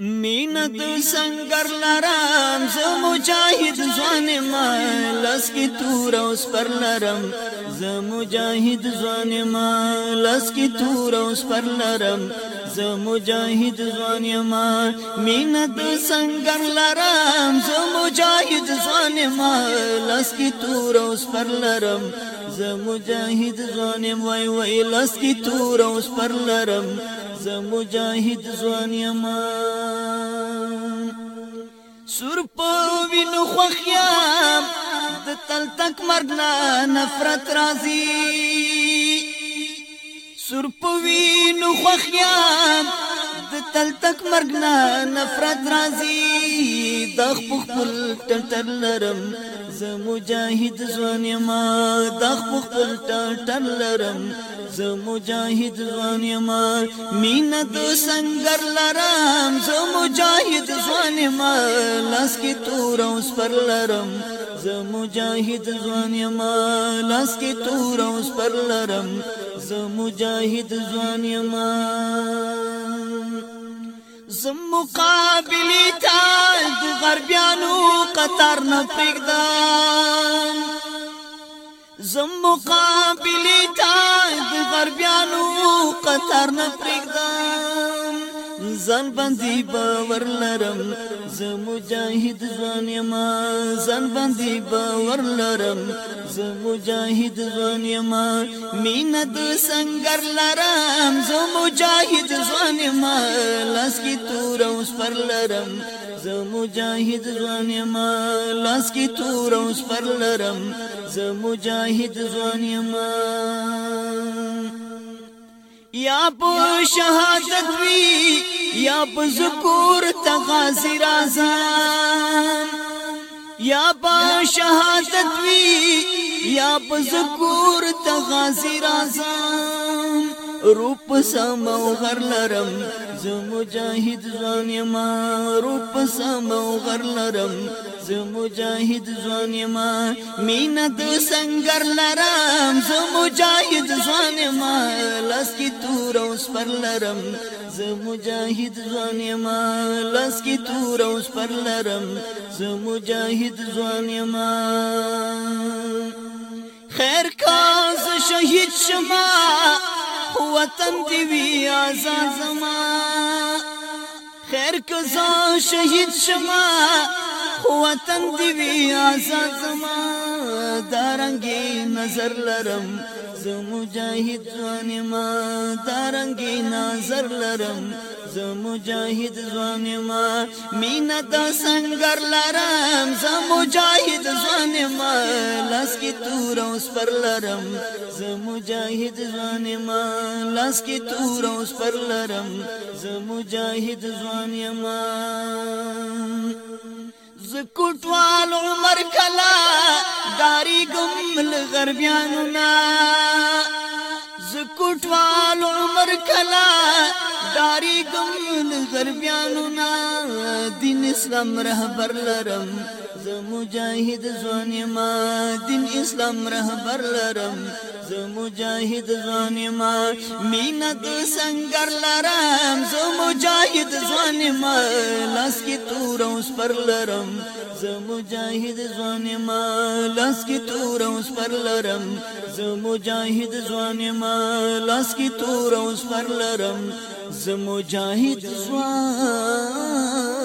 مینا د سنگر لرم ز مجاهد ځوان ما لس کی تور اوس پر لرم ز مجاهد ځوان ما لس کی تور اوس پر لرم ز مجاهد ځوان یما مینت سنگر لرم ز مجاهد ځوان یما لاس کی تور اوس پر لرم ز مجاهد ځوان وای وای لاس کی تور اوس پر لرم ز مجاهد ځوان یما سور په وینو خوخیا د تل تک مرنا نفرت راځي تور پوینو خوخیام د تل تک مرګ نه نفرت راځي د خپل تل تل نرم ز مجاهد ځواني ما د خپل ټټر لرم ز مجاهد ځواني ما مینا د سنگر لرم ز مجاهد ځواني ما لاس کې تور اوس پر لرم ز مجاهد ځواني ما لاس کې تور اوس پر لرم ز مجاهد ځواني ما زم مقابلی تا د غربیا قطر نه پرېږدم زم مقابلې ته د غربیانو قطر نه پرېږدم ځان باندې باور لرم ز مجاهد ځان یم ځان باندې باور لرم ز مجاهد ځان یم مینا د سنگر لرم ز مجاهد ځان یم لاس کی تور اوس پر لرم ز مجاهد ځان یم لاس کی تور اوس پر لرم ز مجاهد ځان یم یا په شهادت وی یا په ذکر تغازی رازان یا په شهادت وی یا په ذکر تغازی رازان روپ سمو غر لرم زمو جاهد ځان یما روپ سمو غر لرم زه مجاهد ځوان یم مینا د سنگر لرم زه مجاهد ځوان یم لاس کی تور اوس پر لرم زه مجاهد ځوان یم لاس کی تور اوس پر لرم زه مجاهد ځوان یم خیر کا ز شهید شما وطن دی وی آزاد زما خیر که زه شهید شما وطن دی وی آزاد زما دارنګي نظر لرم زه مجاهد ځوان ما دارنګي نظر لرم زه مجاهد ځوان ما مینا د سنگر لرم زه مجاهد ځوان ما لاس کې تور اوس پر لرم زه مجاهد ځوان ما لاس کې تور اوس پر لرم زه مجاهد ځوان ما زکوټوال عمر کلا داری ګم لغربیانو نا زکوټوال عمر کلا داری ګم لغربیانو نا دین اسلام رهبر لرم ز مجاهد زونی ما دین اسلام رهبر لرم زو مجاهد ځوانما مینا د سنگر لرم زو مجاهد ځوانما لاس کی تور اوس پر لرم زو مجاهد ځوانما لاس کی تور اوس پر لرم زو مجاهد ځوانما لاس کی تور اوس پر لرم زو مجاهد ځوان